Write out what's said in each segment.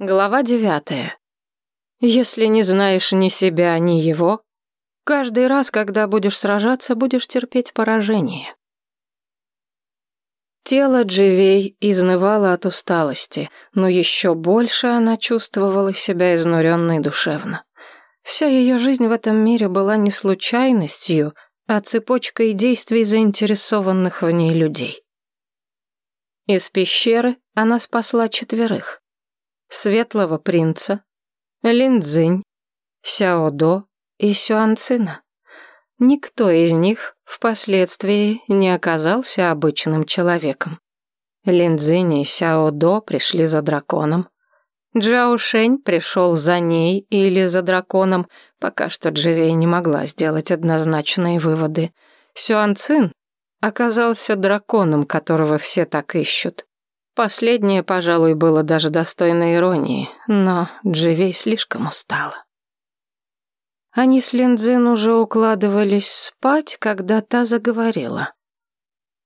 Глава девятая. Если не знаешь ни себя, ни его, каждый раз, когда будешь сражаться, будешь терпеть поражение. Тело Дживей изнывало от усталости, но еще больше она чувствовала себя изнуренной душевно. Вся ее жизнь в этом мире была не случайностью, а цепочкой действий заинтересованных в ней людей. Из пещеры она спасла четверых. Светлого принца, Линдзинь, Сяодо и Сюанцина. Никто из них впоследствии не оказался обычным человеком. Линдзинь и Сяодо пришли за драконом. Джао Шэнь пришел за ней или за драконом, пока что Дживей не могла сделать однозначные выводы. Сюан Цин оказался драконом, которого все так ищут. Последнее, пожалуй, было даже достойно иронии, но Дживей слишком устала. Они с Линдзин уже укладывались спать, когда та заговорила.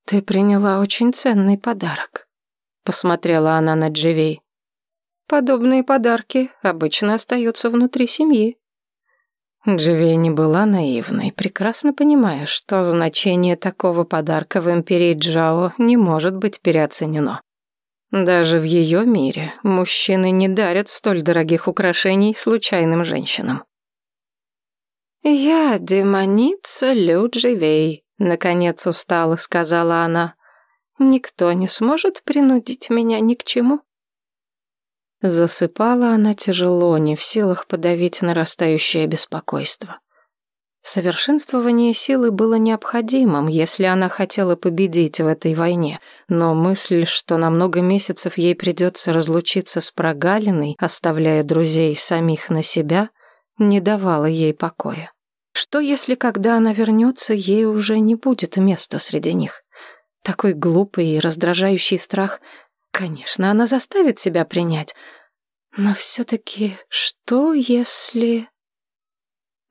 «Ты приняла очень ценный подарок», — посмотрела она на Дживей. «Подобные подарки обычно остаются внутри семьи». Дживей не была наивной, прекрасно понимая, что значение такого подарка в империи Джао не может быть переоценено. Даже в ее мире мужчины не дарят столь дорогих украшений случайным женщинам. «Я демоница Людживей», — наконец устало сказала она. «Никто не сможет принудить меня ни к чему». Засыпала она тяжело, не в силах подавить нарастающее беспокойство. Совершенствование силы было необходимым, если она хотела победить в этой войне, но мысль, что на много месяцев ей придется разлучиться с прогалиной, оставляя друзей самих на себя, не давала ей покоя. Что если, когда она вернется, ей уже не будет места среди них? Такой глупый и раздражающий страх, конечно, она заставит себя принять, но все-таки что если...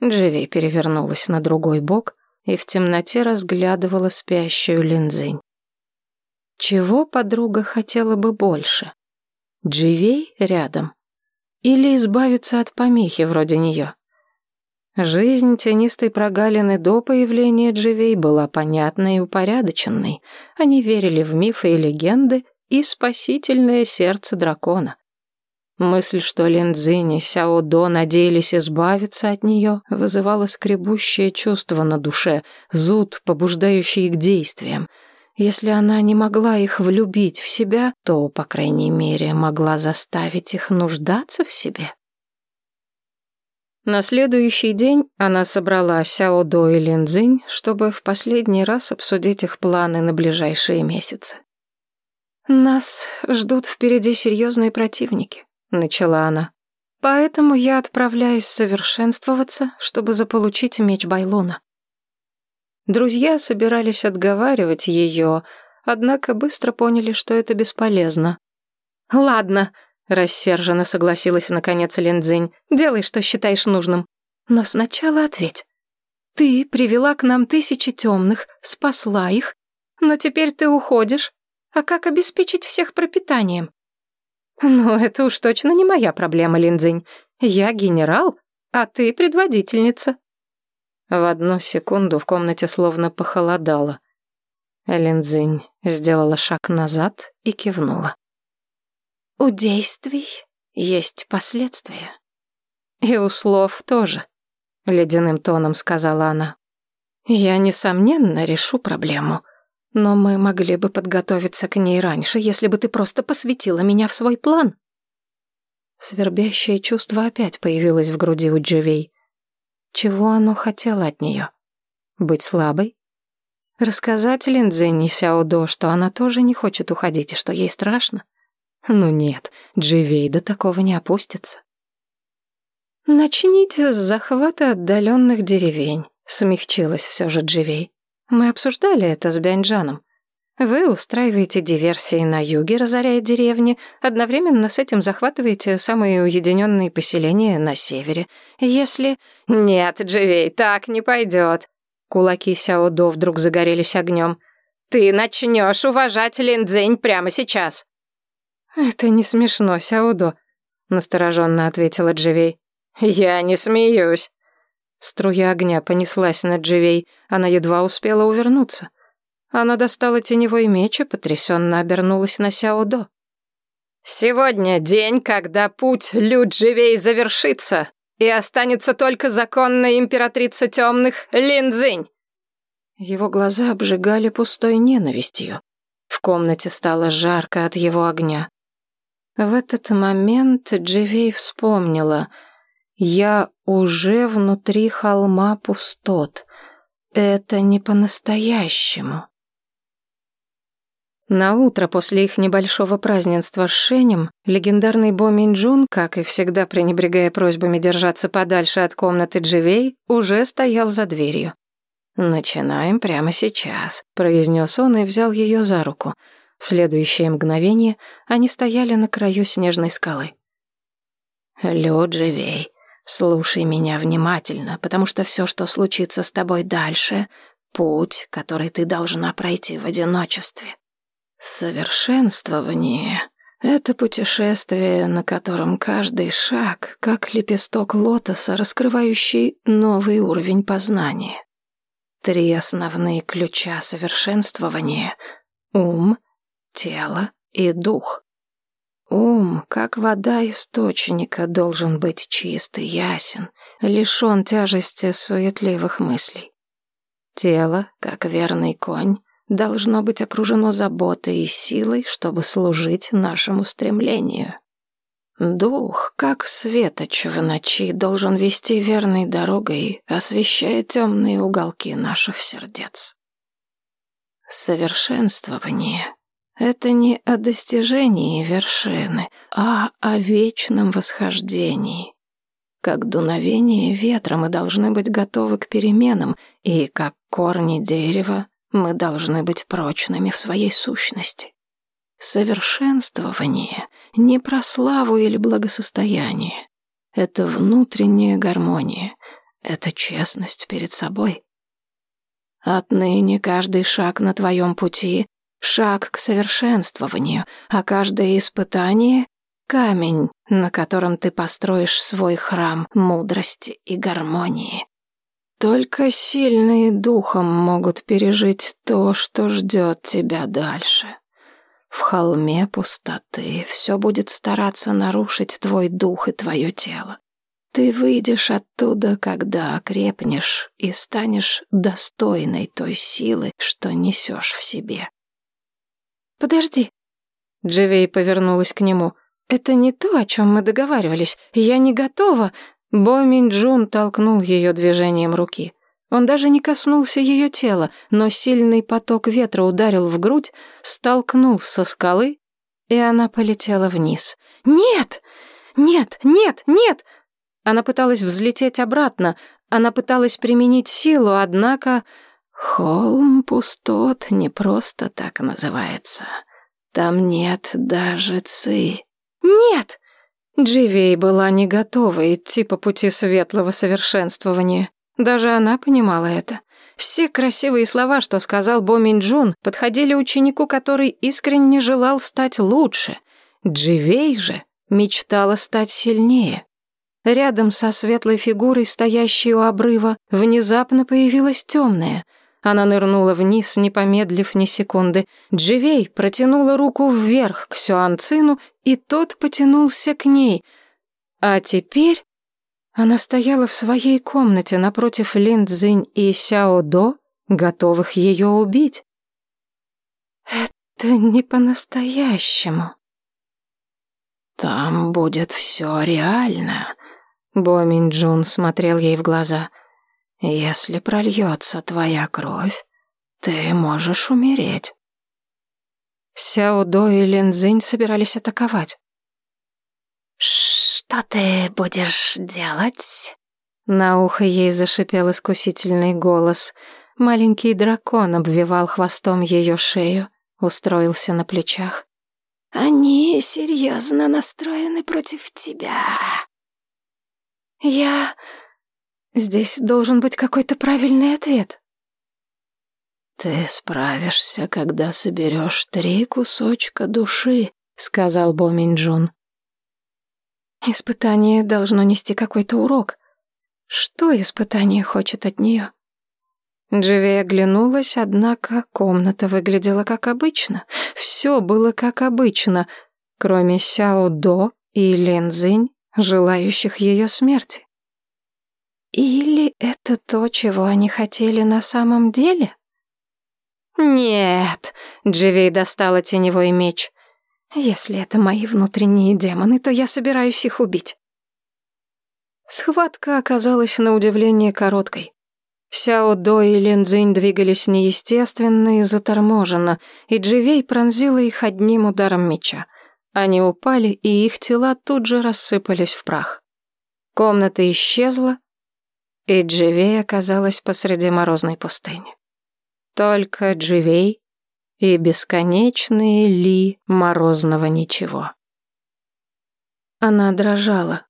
Дживи перевернулась на другой бок и в темноте разглядывала спящую Линдзинь. Чего подруга хотела бы больше? Дживей рядом? Или избавиться от помехи вроде нее? Жизнь тенистой прогалины до появления Дживей была понятной и упорядоченной. Они верили в мифы и легенды и спасительное сердце дракона. Мысль, что Линдзинь и Сяо До надеялись избавиться от нее, вызывала скребущее чувство на душе, зуд, побуждающий к действиям. Если она не могла их влюбить в себя, то, по крайней мере, могла заставить их нуждаться в себе. На следующий день она собрала Сяо До и Линдзинь, чтобы в последний раз обсудить их планы на ближайшие месяцы. «Нас ждут впереди серьезные противники. — начала она. «Поэтому я отправляюсь совершенствоваться, чтобы заполучить меч Байлона». Друзья собирались отговаривать ее, однако быстро поняли, что это бесполезно. «Ладно», — рассерженно согласилась наконец Линдзинь, «делай, что считаешь нужным. Но сначала ответь. Ты привела к нам тысячи темных, спасла их, но теперь ты уходишь. А как обеспечить всех пропитанием? «Ну, это уж точно не моя проблема, Линдзинь. Я генерал, а ты предводительница». В одну секунду в комнате словно похолодало. Линдзинь сделала шаг назад и кивнула. «У действий есть последствия. И у слов тоже», — ледяным тоном сказала она. «Я, несомненно, решу проблему». Но мы могли бы подготовиться к ней раньше, если бы ты просто посвятила меня в свой план. Свербящее чувство опять появилось в груди у Дживей. Чего оно хотело от нее? Быть слабой? Рассказать Линдзинь Сяодо, что она тоже не хочет уходить и что ей страшно? Ну нет, Дживей до такого не опустится. «Начните с захвата отдаленных деревень», — смягчилась все же Дживей. Мы обсуждали это с Бянджаном. Вы устраиваете диверсии на юге, разоряя деревни, одновременно с этим захватываете самые уединенные поселения на севере. Если... Нет, Дживей, так не пойдет. Кулаки Сяодо вдруг загорелись огнем. Ты начнешь уважать Линдзень прямо сейчас. Это не смешно, Сяодо. — настороженно ответила Дживей. «Я не смеюсь». Струя огня понеслась над Дживей, она едва успела увернуться. Она достала теневой меч и потрясенно обернулась на Сяодо. «Сегодня день, когда путь Лю Дживей завершится, и останется только законная императрица темных Линдзинь». Его глаза обжигали пустой ненавистью. В комнате стало жарко от его огня. В этот момент Дживей вспомнила. «Я уже внутри холма пустот. Это не по-настоящему». На утро после их небольшого празднества с Шенем, легендарный Бо Минджун, как и всегда пренебрегая просьбами держаться подальше от комнаты Дживей, уже стоял за дверью. «Начинаем прямо сейчас», — произнес он и взял ее за руку. В следующее мгновение они стояли на краю снежной скалы. «Лю Дживей, слушай меня внимательно, потому что все, что случится с тобой дальше, — путь, который ты должна пройти в одиночестве. Совершенствование — это путешествие, на котором каждый шаг, как лепесток лотоса, раскрывающий новый уровень познания. Три основные ключа совершенствования — ум, тело и дух. Ум, как вода источника, должен быть чист и ясен, лишен тяжести суетливых мыслей. Тело, как верный конь, должно быть окружено заботой и силой, чтобы служить нашему стремлению. Дух, как светоч в ночи, должен вести верной дорогой, освещая темные уголки наших сердец. Совершенствование — это не о достижении вершины, а о вечном восхождении. Как дуновение ветра мы должны быть готовы к переменам, и как корни дерева мы должны быть прочными в своей сущности. Совершенствование не про славу или благосостояние. Это внутренняя гармония, это честность перед собой. Отныне каждый шаг на твоем пути — шаг к совершенствованию, а каждое испытание — камень, на котором ты построишь свой храм мудрости и гармонии. Только сильные духом могут пережить то, что ждет тебя дальше. В холме пустоты все будет стараться нарушить твой дух и твое тело. Ты выйдешь оттуда, когда окрепнешь и станешь достойной той силы, что несешь в себе. «Подожди». Дживей повернулась к нему. «Это не то, о чем мы договаривались. Я не готова. Бо Минджун толкнул ее движением руки. Он даже не коснулся ее тела, но сильный поток ветра ударил в грудь, столкнул со скалы, и она полетела вниз. «Нет! Нет! Нет! Нет!» Она пыталась взлететь обратно, она пыталась применить силу, однако... «Холм пустот не просто так называется. Там нет даже ци». «Нет!» Дживей была не готова идти по пути светлого совершенствования. Даже она понимала это. Все красивые слова, что сказал Бо Минджун, подходили ученику, который искренне желал стать лучше. Дживей же мечтала стать сильнее. Рядом со светлой фигурой, стоящей у обрыва, внезапно появилась темная — она нырнула вниз, не помедлив ни секунды. Дживей протянула руку вверх к Сюанцину, и тот потянулся к ней. А теперь она стояла в своей комнате напротив Лин Цзинь и Сяо До, готовых ее убить. «Это не по-настоящему». «Там будет все реально», — Бо Минджун смотрел ей в глаза — если прольется твоя кровь, ты можешь умереть. Сяо До и Лин Цзинь собирались атаковать. «Что ты будешь делать?» На ухо ей зашипел искусительный голос. Маленький дракон обвивал хвостом ее шею, устроился на плечах. «Они серьезно настроены против тебя». «Я...» Здесь должен быть какой-то правильный ответ. «Ты справишься, когда соберешь три кусочка души», — сказал Бо Минджун. Испытание должно нести какой-то урок. Что испытание хочет от нее? Дживи оглянулась, однако комната выглядела как обычно. Все было как обычно, кроме Сяо До и Лен Цзинь, желающих ее смерти. Или это то, чего они хотели на самом деле? Нет, Дживей достала теневой меч. Если это мои внутренние демоны, то я собираюсь их убить. Схватка оказалась на удивление короткой. Сяо До и Лин Цзинь двигались неестественно и заторможенно, и Дживей пронзила их одним ударом меча. Они упали, и их тела тут же рассыпались в прах. Комната исчезла, и Дживей оказалась посреди морозной пустыни. Только Дживей и бесконечные ли морозного ничего. Она дрожала,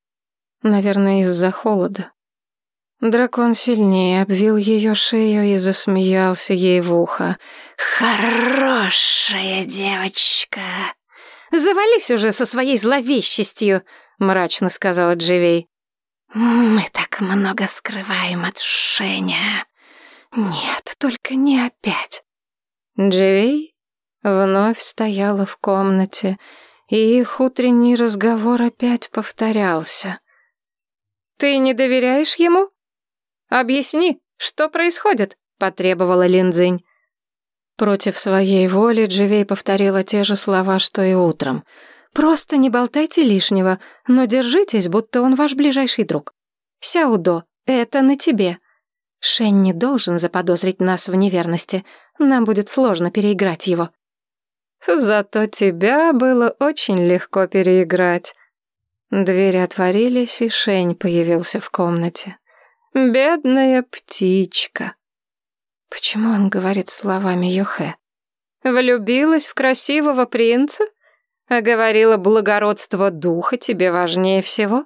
наверное, из-за холода. Дракон сильнее обвил ее шею и засмеялся ей в ухо. «Хорошая девочка!» «Завались уже со своей зловещестью!» — мрачно сказала Дживей. «Мы так много скрываем от Шеня. Нет, только не опять». Дживей вновь стояла в комнате, и их утренний разговор опять повторялся. «Ты не доверяешь ему?» «Объясни, что происходит?» — потребовала Линдзинь. Против своей воли Дживей повторила те же слова, что и утром. «Просто не болтайте лишнего, но держитесь, будто он ваш ближайший друг. Сяудо, это на тебе. Шень не должен заподозрить нас в неверности. Нам будет сложно переиграть его». «Зато тебя было очень легко переиграть». Двери отворились, и Шень появился в комнате. Бедная птичка. Почему он говорит словами Йохэ? Влюбилась в красивого принца? А говорила, благородство духа тебе важнее всего?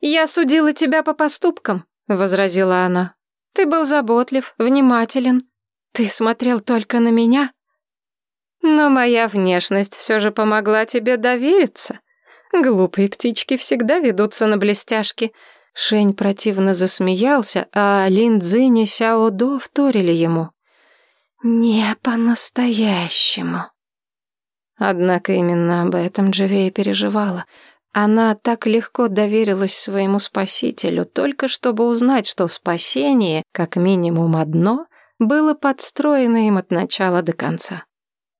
Я судила тебя по поступкам, возразила она. Ты был заботлив, внимателен. Ты смотрел только на меня. Но моя внешность все же помогла тебе довериться. Глупые птички всегда ведутся на блестяшки — Шень противно засмеялся, а Лин Цзинь и Сяо До вторили ему. «Не по-настоящему». Однако именно об этом Дживея переживала. Она так легко доверилась своему спасителю, только чтобы узнать, что спасение, как минимум одно, было подстроено им от начала до конца.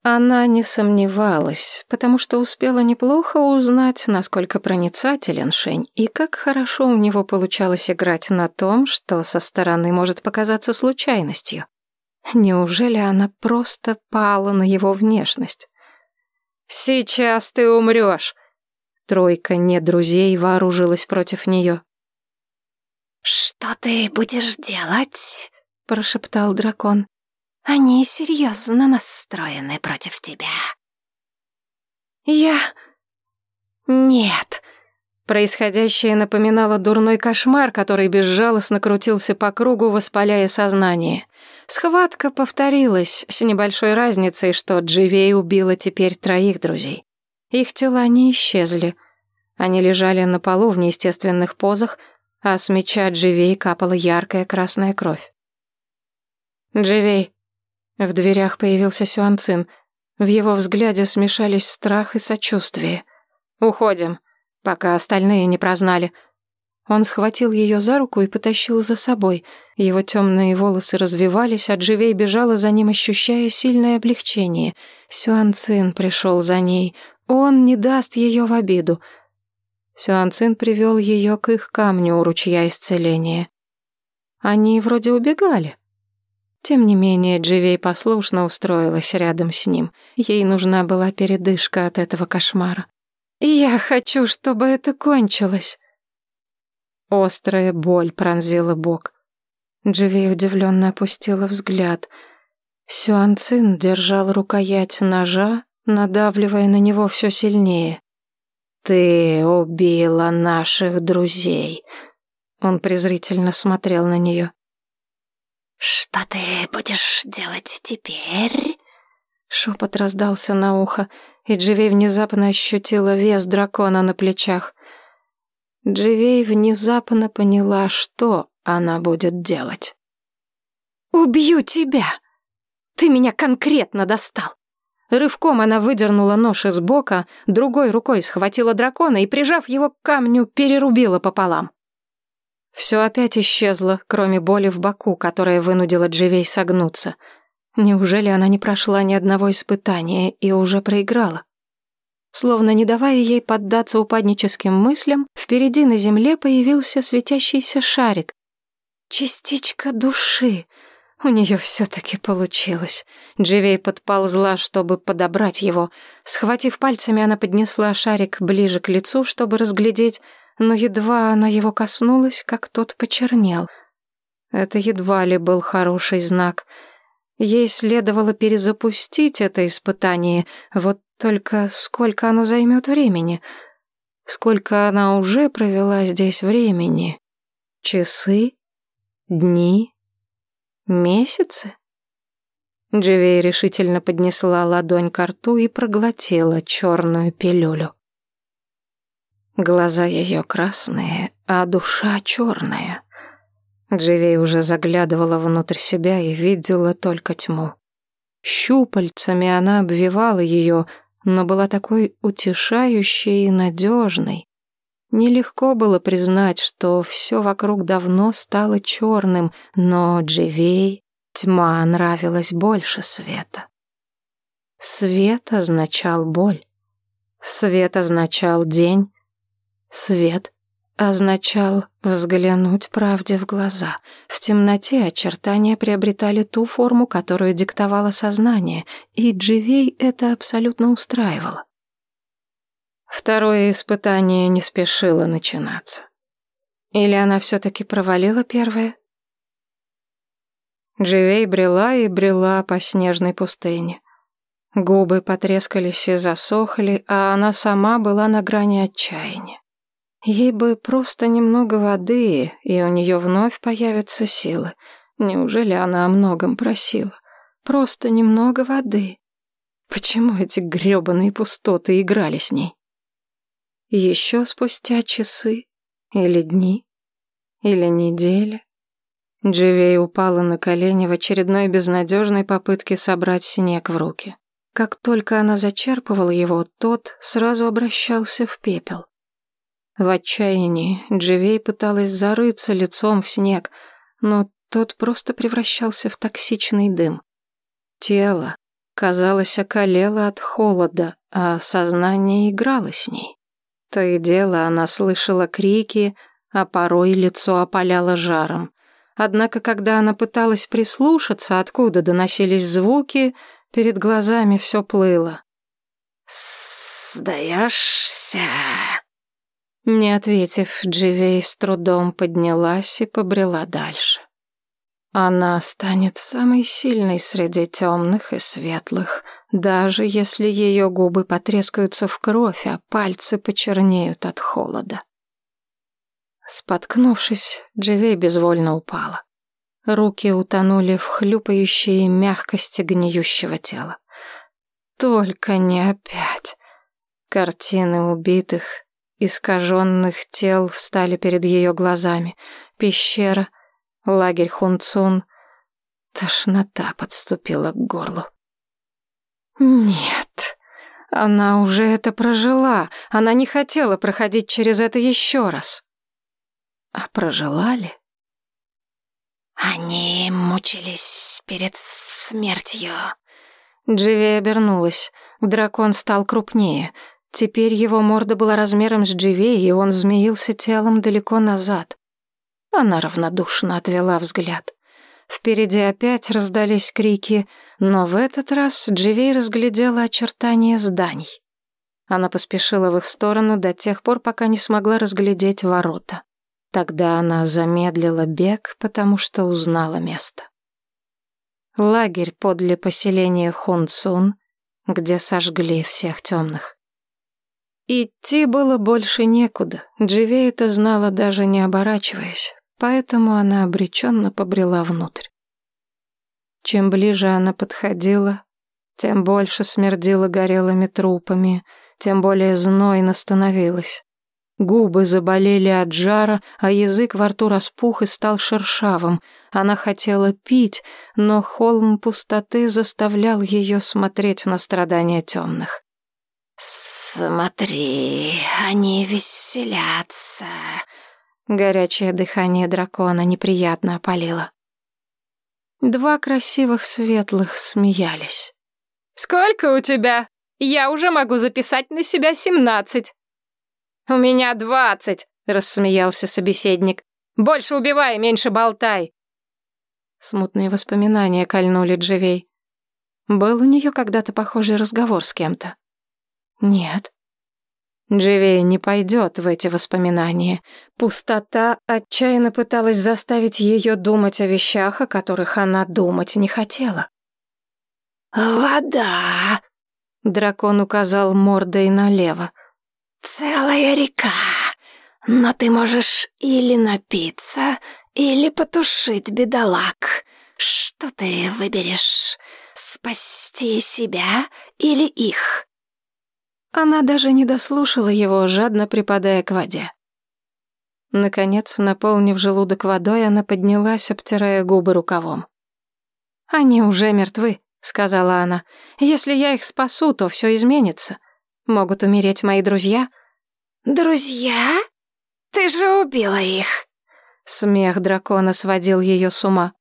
Она не сомневалась, потому что успела неплохо узнать, насколько проницателен Шень и как хорошо у него получалось играть на том, что со стороны может показаться случайностью. Неужели она просто пала на его внешность? «Сейчас ты умрешь!» Тройка не друзей вооружилась против нее. «Что ты будешь делать?» — прошептал дракон. Они серьезно настроены против тебя. Я... Нет. Происходящее напоминало дурной кошмар, который безжалостно крутился по кругу, воспаляя сознание. Схватка повторилась с небольшой разницей, что Дживей убила теперь троих друзей. Их тела не исчезли. Они лежали на полу в неестественных позах, а с меча Дживей капала яркая красная кровь. «Дживей, в дверях появился Сюанцин. В его взгляде смешались страх и сочувствие. «Уходим, пока остальные не прознали». Он схватил ее за руку и потащил за собой. Его темные волосы развивались, а Дживей бежала за ним, ощущая сильное облегчение. Сюанцин пришел за ней. Он не даст ее в обиду. Сюанцин привел ее к их камню у ручья исцеления. Они вроде убегали. Тем не менее, Дживей послушно устроилась рядом с ним. Ей нужна была передышка от этого кошмара. «Я хочу, чтобы это кончилось». Острая боль пронзила бок. Дживей удивленно опустила взгляд. Сюанцин держал рукоять ножа, надавливая на него все сильнее. «Ты убила наших друзей», — он презрительно смотрел на нее. «Что ты будешь делать теперь?» Шепот раздался на ухо, и Дживи внезапно ощутила вес дракона на плечах. Дживей внезапно поняла, что она будет делать. «Убью тебя! Ты меня конкретно достал!» Рывком она выдернула нож из бока, другой рукой схватила дракона и, прижав его к камню, перерубила пополам. Все опять исчезло, кроме боли в боку, которая вынудила Дживей согнуться. Неужели она не прошла ни одного испытания и уже проиграла? Словно не давая ей поддаться упадническим мыслям, впереди на земле появился светящийся шарик. Частичка души — у нее все-таки получилось. Дживей подползла, чтобы подобрать его. Схватив пальцами, она поднесла шарик ближе к лицу, чтобы разглядеть, но едва она его коснулась, как тот почернел. Это едва ли был хороший знак. Ей следовало перезапустить это испытание, вот только сколько оно займет времени? Сколько она уже провела здесь времени? Часы? Дни? Месяцы? Дживей решительно поднесла ладонь к рту и проглотила черную пилюлю. Глаза ее красные, а душа черная. Дживей уже заглядывала внутрь себя и видела только тьму. Щупальцами она обвивала ее, но была такой утешающей и надежной. Нелегко было признать, что все вокруг давно стало черным, но Дживей тьма нравилась больше света. Свет означал боль. Свет означал день. Свет означал взглянуть правде в глаза. В темноте очертания приобретали ту форму, которую диктовало сознание, и Дживей это абсолютно устраивало. Второе испытание не спешило начинаться. Или она все-таки провалила первое? Дживей брела и брела по снежной пустыне. Губы потрескались и засохли, а она сама была на грани отчаяния. Ей бы просто немного воды, и у нее вновь появятся силы. Неужели она о многом просила? Просто немного воды. Почему эти грёбаные пустоты играли с ней? Еще спустя часы или дни или недели Дживей упала на колени в очередной безнадежной попытке собрать снег в руки. Как только она зачерпывала его, тот сразу обращался в пепел. В отчаянии Дживей пыталась зарыться лицом в снег, но тот просто превращался в токсичный дым. Тело, казалось, околело от холода, а сознание играло с ней. То и дело она слышала крики, а порой лицо опаляло жаром. Однако, когда она пыталась прислушаться, откуда доносились звуки, перед глазами все плыло. «Сдаешься?» Не ответив, Дживей с трудом поднялась и побрела дальше. Она станет самой сильной среди темных и светлых, даже если ее губы потрескаются в кровь, а пальцы почернеют от холода. Споткнувшись, Дживей безвольно упала. Руки утонули в хлюпающей мягкости гниющего тела. Только не опять. Картины убитых, искаженных тел встали перед ее глазами. Пещера, лагерь Хунцун. Тошнота подступила к горлу. Нет, она уже это прожила. Она не хотела проходить через это еще раз. А прожила ли? Они мучились перед смертью. Дживи обернулась. Дракон стал крупнее. Теперь его морда была размером с Дживи, и он змеился телом далеко назад. Она равнодушно отвела взгляд. Впереди опять раздались крики, но в этот раз Дживей разглядела очертания зданий. Она поспешила в их сторону до тех пор, пока не смогла разглядеть ворота. Тогда она замедлила бег, потому что узнала место. Лагерь подле поселения Хунцун, где сожгли всех темных. Идти было больше некуда. Дживей это знала, даже не оборачиваясь поэтому она обреченно побрела внутрь. Чем ближе она подходила, тем больше смердила горелыми трупами, тем более знойно становилось. Губы заболели от жара, а язык во рту распух и стал шершавым. Она хотела пить, но холм пустоты заставлял ее смотреть на страдания темных. «Смотри, они веселятся!» Горячее дыхание дракона неприятно опалило. Два красивых светлых смеялись. «Сколько у тебя? Я уже могу записать на себя семнадцать». «У меня двадцать», — рассмеялся собеседник. «Больше убивай, меньше болтай». Смутные воспоминания кольнули Дживей. Был у нее когда-то похожий разговор с кем-то. Нет. Дживей не пойдет в эти воспоминания. Пустота отчаянно пыталась заставить ее думать о вещах, о которых она думать не хотела. «Вода!» — дракон указал мордой налево. «Целая река, но ты можешь или напиться, или потушить бедолаг. Что ты выберешь? Спасти себя или их?» Она даже не дослушала его, жадно припадая к воде. Наконец, наполнив желудок водой, она поднялась, обтирая губы рукавом. «Они уже мертвы», — сказала она. «Если я их спасу, то все изменится. Могут умереть мои друзья». «Друзья? Ты же убила их!» Смех дракона сводил ее с ума.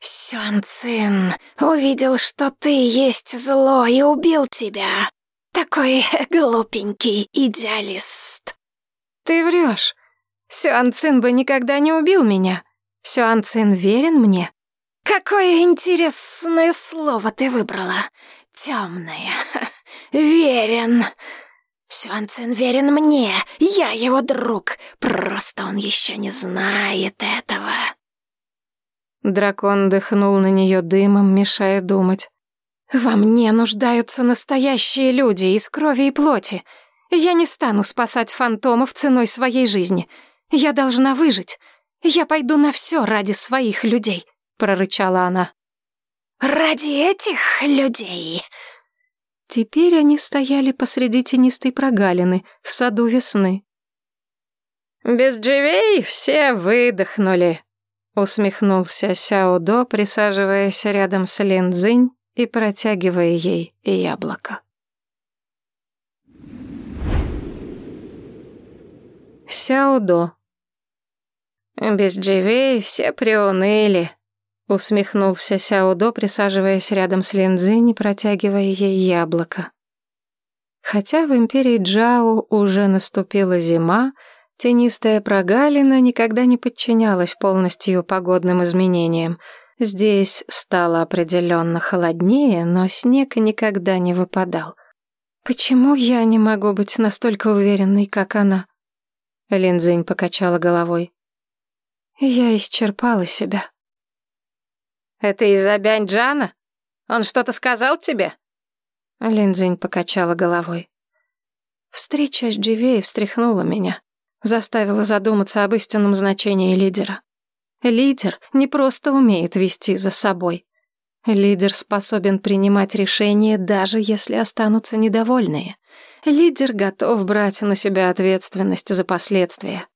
Сюан Цин увидел, что ты есть зло и убил тебя. Такой глупенький идеалист. Ты врешь. Сюан Цин бы никогда не убил меня. Сюан Цин верен мне. Какое интересное слово ты выбрала. Темное. Верен. Сюан Цин верен мне. Я его друг. Просто он еще не знает этого. Дракон дыхнул на нее дымом, мешая думать. Во мне нуждаются настоящие люди из крови и плоти. Я не стану спасать фантомов ценой своей жизни. Я должна выжить. Я пойду на все ради своих людей», — прорычала она. «Ради этих людей?» Теперь они стояли посреди тенистой прогалины, в саду весны. «Без Дживей все выдохнули», — усмехнулся Сяо До, присаживаясь рядом с Лин Цзинь и протягивая ей яблоко. Сяодо. «Без Дживей все приуныли», — усмехнулся Сяодо, присаживаясь рядом с Линдзинь и протягивая ей яблоко. Хотя в империи Джао уже наступила зима, тенистая прогалина никогда не подчинялась полностью погодным изменениям — Здесь стало определенно холоднее, но снег никогда не выпадал. Почему я не могу быть настолько уверенной, как она? Линдзинь покачала головой. Я исчерпала себя. Это из-за Бянь-Джана? Он что-то сказал тебе? Линдзинь покачала головой. Встреча с Дживей встряхнула меня, заставила задуматься об истинном значении лидера. Лидер не просто умеет вести за собой. Лидер способен принимать решения, даже если останутся недовольные. Лидер готов брать на себя ответственность за последствия.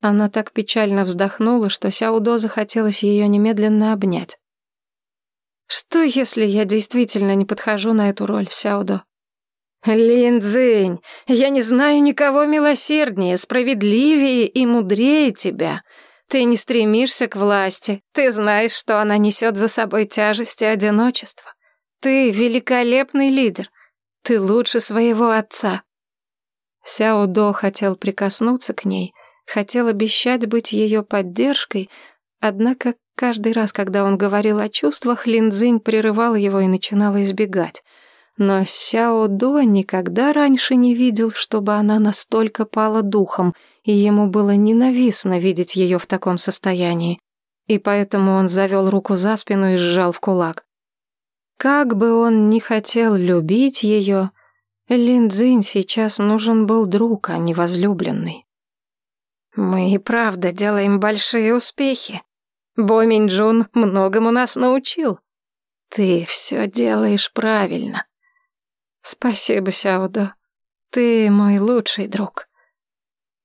Она так печально вздохнула, что Сяудо захотелось ее немедленно обнять. Что, если я действительно не подхожу на эту роль, Сяудо? Линдзинь, я не знаю никого милосерднее, справедливее и мудрее тебя. Ты не стремишься к власти, ты знаешь, что она несет за собой тяжесть и одиночество. Ты великолепный лидер, ты лучше своего отца. Сяо До хотел прикоснуться к ней, хотел обещать быть ее поддержкой, однако каждый раз, когда он говорил о чувствах, Линдзинь прерывал его и начинала избегать. Но Сяо До никогда раньше не видел, чтобы она настолько пала духом — и ему было ненавистно видеть ее в таком состоянии, и поэтому он завел руку за спину и сжал в кулак. Как бы он ни хотел любить ее, Лин Цзинь сейчас нужен был друг, а не возлюбленный. «Мы и правда делаем большие успехи. Бо Минджун многому нас научил. Ты все делаешь правильно. Спасибо, Сяодо. Ты мой лучший друг».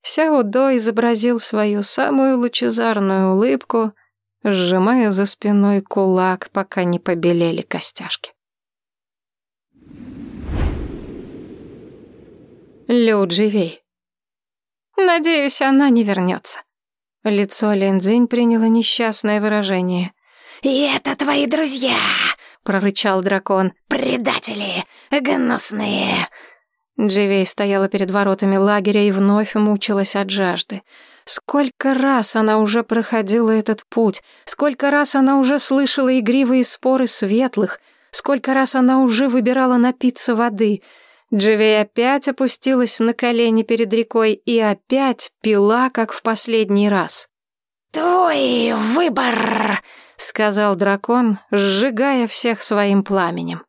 Сяо До изобразил свою самую лучезарную улыбку, сжимая за спиной кулак, пока не побелели костяшки. Лю Дживей. Надеюсь, она не вернется. Лицо Линдзинь приняло несчастное выражение. «И это твои друзья!» — прорычал дракон. «Предатели! Гнусные!» Дживей стояла перед воротами лагеря и вновь мучилась от жажды. Сколько раз она уже проходила этот путь, сколько раз она уже слышала игривые споры светлых, сколько раз она уже выбирала напиться воды. Дживей опять опустилась на колени перед рекой и опять пила, как в последний раз. «Твой выбор!» — сказал дракон, сжигая всех своим пламенем.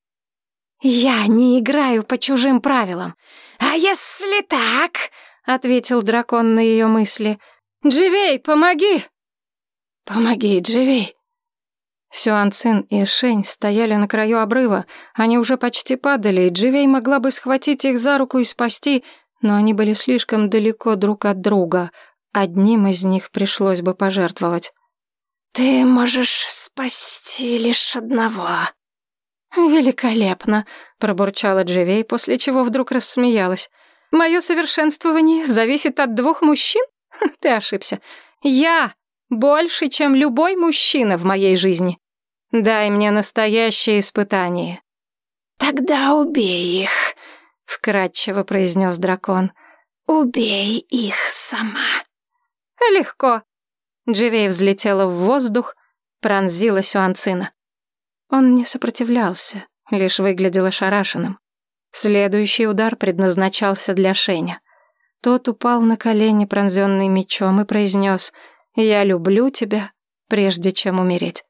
«Я не играю по чужим правилам». «А если так?» — ответил дракон на ее мысли. «Дживей, помоги!» «Помоги, Дживей!» Сюан Цин и Шень стояли на краю обрыва. Они уже почти падали, и Дживей могла бы схватить их за руку и спасти, но они были слишком далеко друг от друга. Одним из них пришлось бы пожертвовать. «Ты можешь спасти лишь одного». «Великолепно», — пробурчала Дживей, после чего вдруг рассмеялась. «Мое совершенствование зависит от двух мужчин? Ты ошибся. Я больше, чем любой мужчина в моей жизни. Дай мне настоящее испытание». «Тогда убей их», — вкратчиво произнес дракон. «Убей их сама». «Легко», Дживей взлетела в воздух, пронзила Сюанцина. Он не сопротивлялся, лишь выглядел ошарашенным. Следующий удар предназначался для Шеня. Тот упал на колени, пронзенный мечом, и произнес «Я люблю тебя, прежде чем умереть».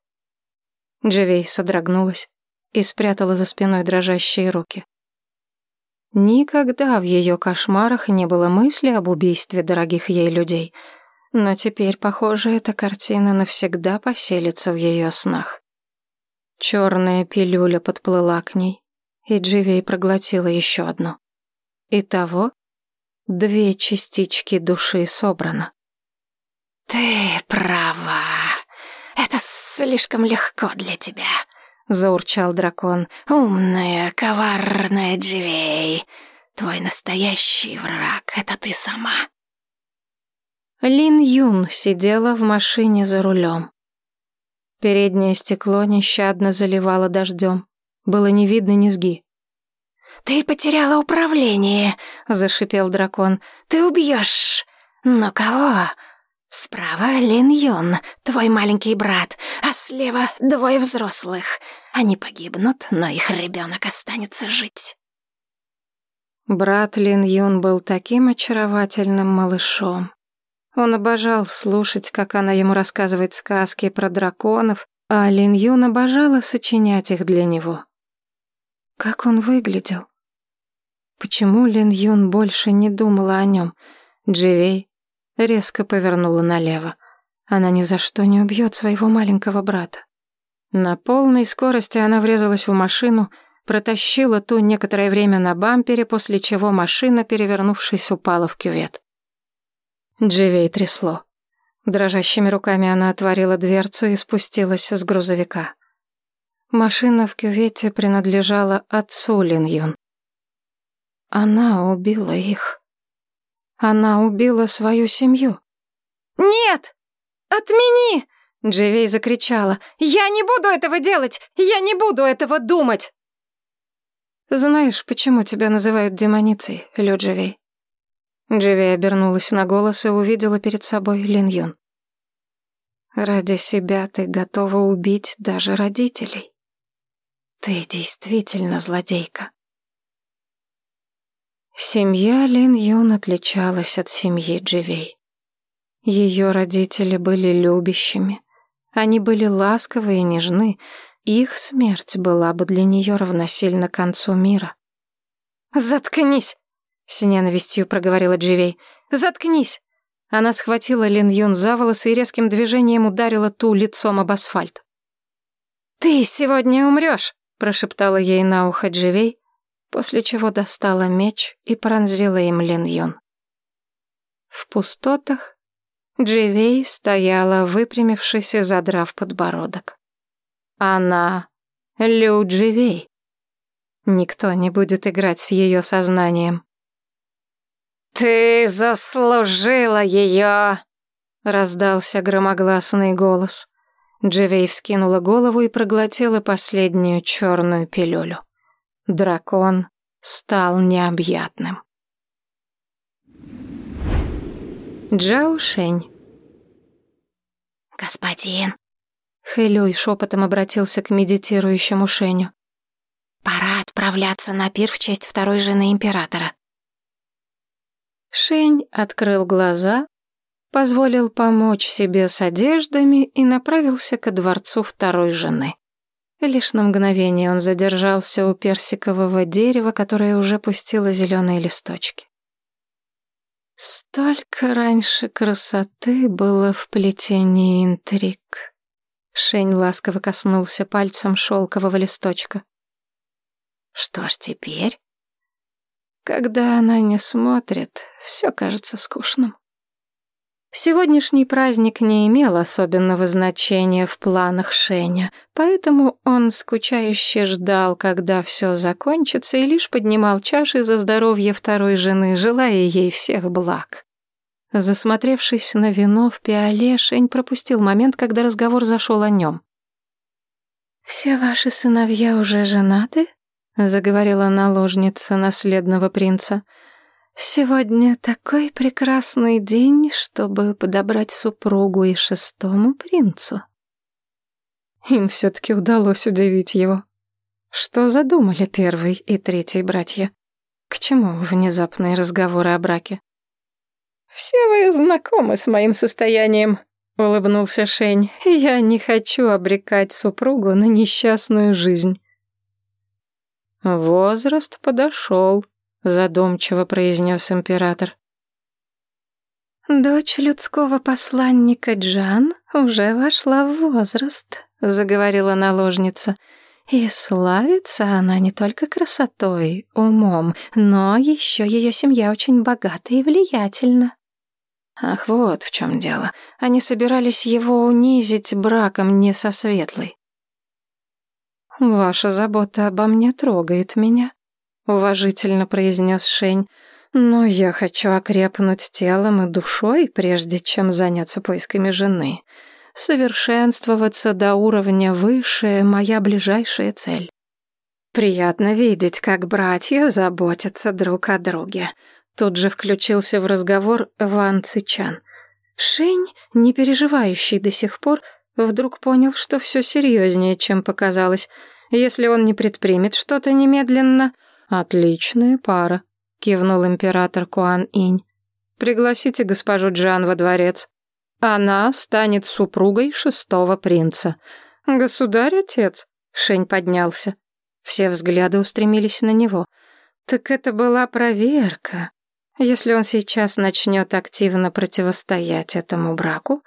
Дживей содрогнулась и спрятала за спиной дрожащие руки. Никогда в ее кошмарах не было мысли об убийстве дорогих ей людей — но теперь, похоже, эта картина навсегда поселится в ее снах. Черная пилюля подплыла к ней, и Дживей проглотила еще одну. Итого две частички души собрано. «Ты права. Это слишком легко для тебя», — заурчал дракон. «Умная, коварная Дживей. Твой настоящий враг — это ты сама». Лин Юн сидела в машине за рулем. Переднее стекло нещадно заливало дождем. Было не видно низги. «Ты потеряла управление», — зашипел дракон. «Ты убьешь. Но кого?» «Справа Лин Юн, твой маленький брат, а слева двое взрослых. Они погибнут, но их ребенок останется жить». Брат Лин Юн был таким очаровательным малышом. Он обожал слушать, как она ему рассказывает сказки про драконов, а Лин Юн обожала сочинять их для него. Как он выглядел? Почему Лин Юн больше не думала о нем? Дживей резко повернула налево. Она ни за что не убьет своего маленького брата. На полной скорости она врезалась в машину, протащила ту некоторое время на бампере, после чего машина, перевернувшись, упала в кювет. Дживей трясло. Дрожащими руками она отворила дверцу и спустилась с грузовика. Машина в кювете принадлежала отцу Лин Юн. Она убила их. Она убила свою семью. «Нет! Отмени!» Дживей закричала. «Я не буду этого делать! Я не буду этого думать!» «Знаешь, почему тебя называют демоницей, Лю Дживей?» Дживи обернулась на голос и увидела перед собой Лин Юн. «Ради себя ты готова убить даже родителей. Ты действительно злодейка». Семья Лин Юн отличалась от семьи Дживей. Ее родители были любящими, они были ласковы и нежны, их смерть была бы для нее равносильна концу мира. «Заткнись!» С ненавистью проговорила Дживей. «Заткнись!» Она схватила Лин Юн за волосы и резким движением ударила ту лицом об асфальт. «Ты сегодня умрешь!» прошептала ей на ухо Дживей, после чего достала меч и пронзила им Лин Юн. В пустотах Дживей стояла, выпрямившись и задрав подбородок. Она Лю Дживей. Никто не будет играть с ее сознанием. «Ты заслужила ее!» — раздался громогласный голос. Дживей вскинула голову и проглотила последнюю черную пилюлю. Дракон стал необъятным. Джао Шень. «Господин!» Хэлюй шепотом обратился к медитирующему Шеню. «Пора отправляться на пир в честь второй жены императора». Шень открыл глаза, позволил помочь себе с одеждами и направился ко дворцу второй жены. Лишь на мгновение он задержался у персикового дерева, которое уже пустило зеленые листочки. Столько раньше красоты было в плетении интриг. Шень ласково коснулся пальцем шелкового листочка. Что ж теперь? Когда она не смотрит, все кажется скучным. Сегодняшний праздник не имел особенного значения в планах Шеня, поэтому он скучающе ждал, когда все закончится, и лишь поднимал чаши за здоровье второй жены, желая ей всех благ. Засмотревшись на вино в пиале, Шень пропустил момент, когда разговор зашел о нем. «Все ваши сыновья уже женаты?» — заговорила наложница наследного принца. Сегодня такой прекрасный день, чтобы подобрать супругу и шестому принцу. Им все-таки удалось удивить его. Что задумали первый и третий братья? К чему внезапные разговоры о браке? «Все вы знакомы с моим состоянием», — улыбнулся Шень. «Я не хочу обрекать супругу на несчастную жизнь». Возраст подошел, задумчиво произнес император. Дочь людского посланника Джан уже вошла в возраст, заговорила наложница. И славится она не только красотой, умом, но еще ее семья очень богата и влиятельна. Ах, вот в чем дело. Они собирались его унизить браком не со светлой. Ваша забота обо мне трогает меня, уважительно произнес Шень. Но я хочу окрепнуть телом и душой, прежде чем заняться поисками жены. Совершенствоваться до уровня выше — моя ближайшая цель. Приятно видеть, как братья заботятся друг о друге. Тут же включился в разговор Ван Цичан. Шень, не переживающий до сих пор, вдруг понял, что все серьезнее, чем показалось. Если он не предпримет что-то немедленно, «Отличная пара», — кивнул император Куан-Инь. «Пригласите госпожу Джан во дворец. Она станет супругой шестого принца». «Государь-отец», — Шень поднялся. Все взгляды устремились на него. «Так это была проверка. Если он сейчас начнет активно противостоять этому браку,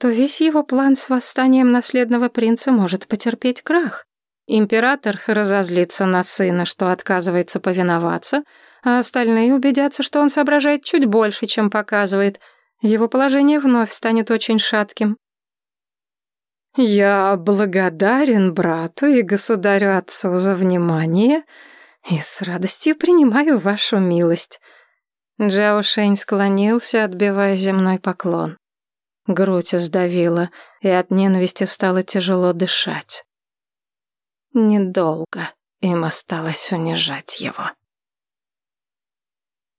то весь его план с восстанием наследного принца может потерпеть крах. Император разозлится на сына, что отказывается повиноваться, а остальные убедятся, что он соображает чуть больше, чем показывает. Его положение вновь станет очень шатким. «Я благодарен брату и государю-отцу за внимание и с радостью принимаю вашу милость». Джао Шэнь склонился, отбивая земной поклон. Грудь сдавила, и от ненависти стало тяжело дышать. Недолго им осталось унижать его.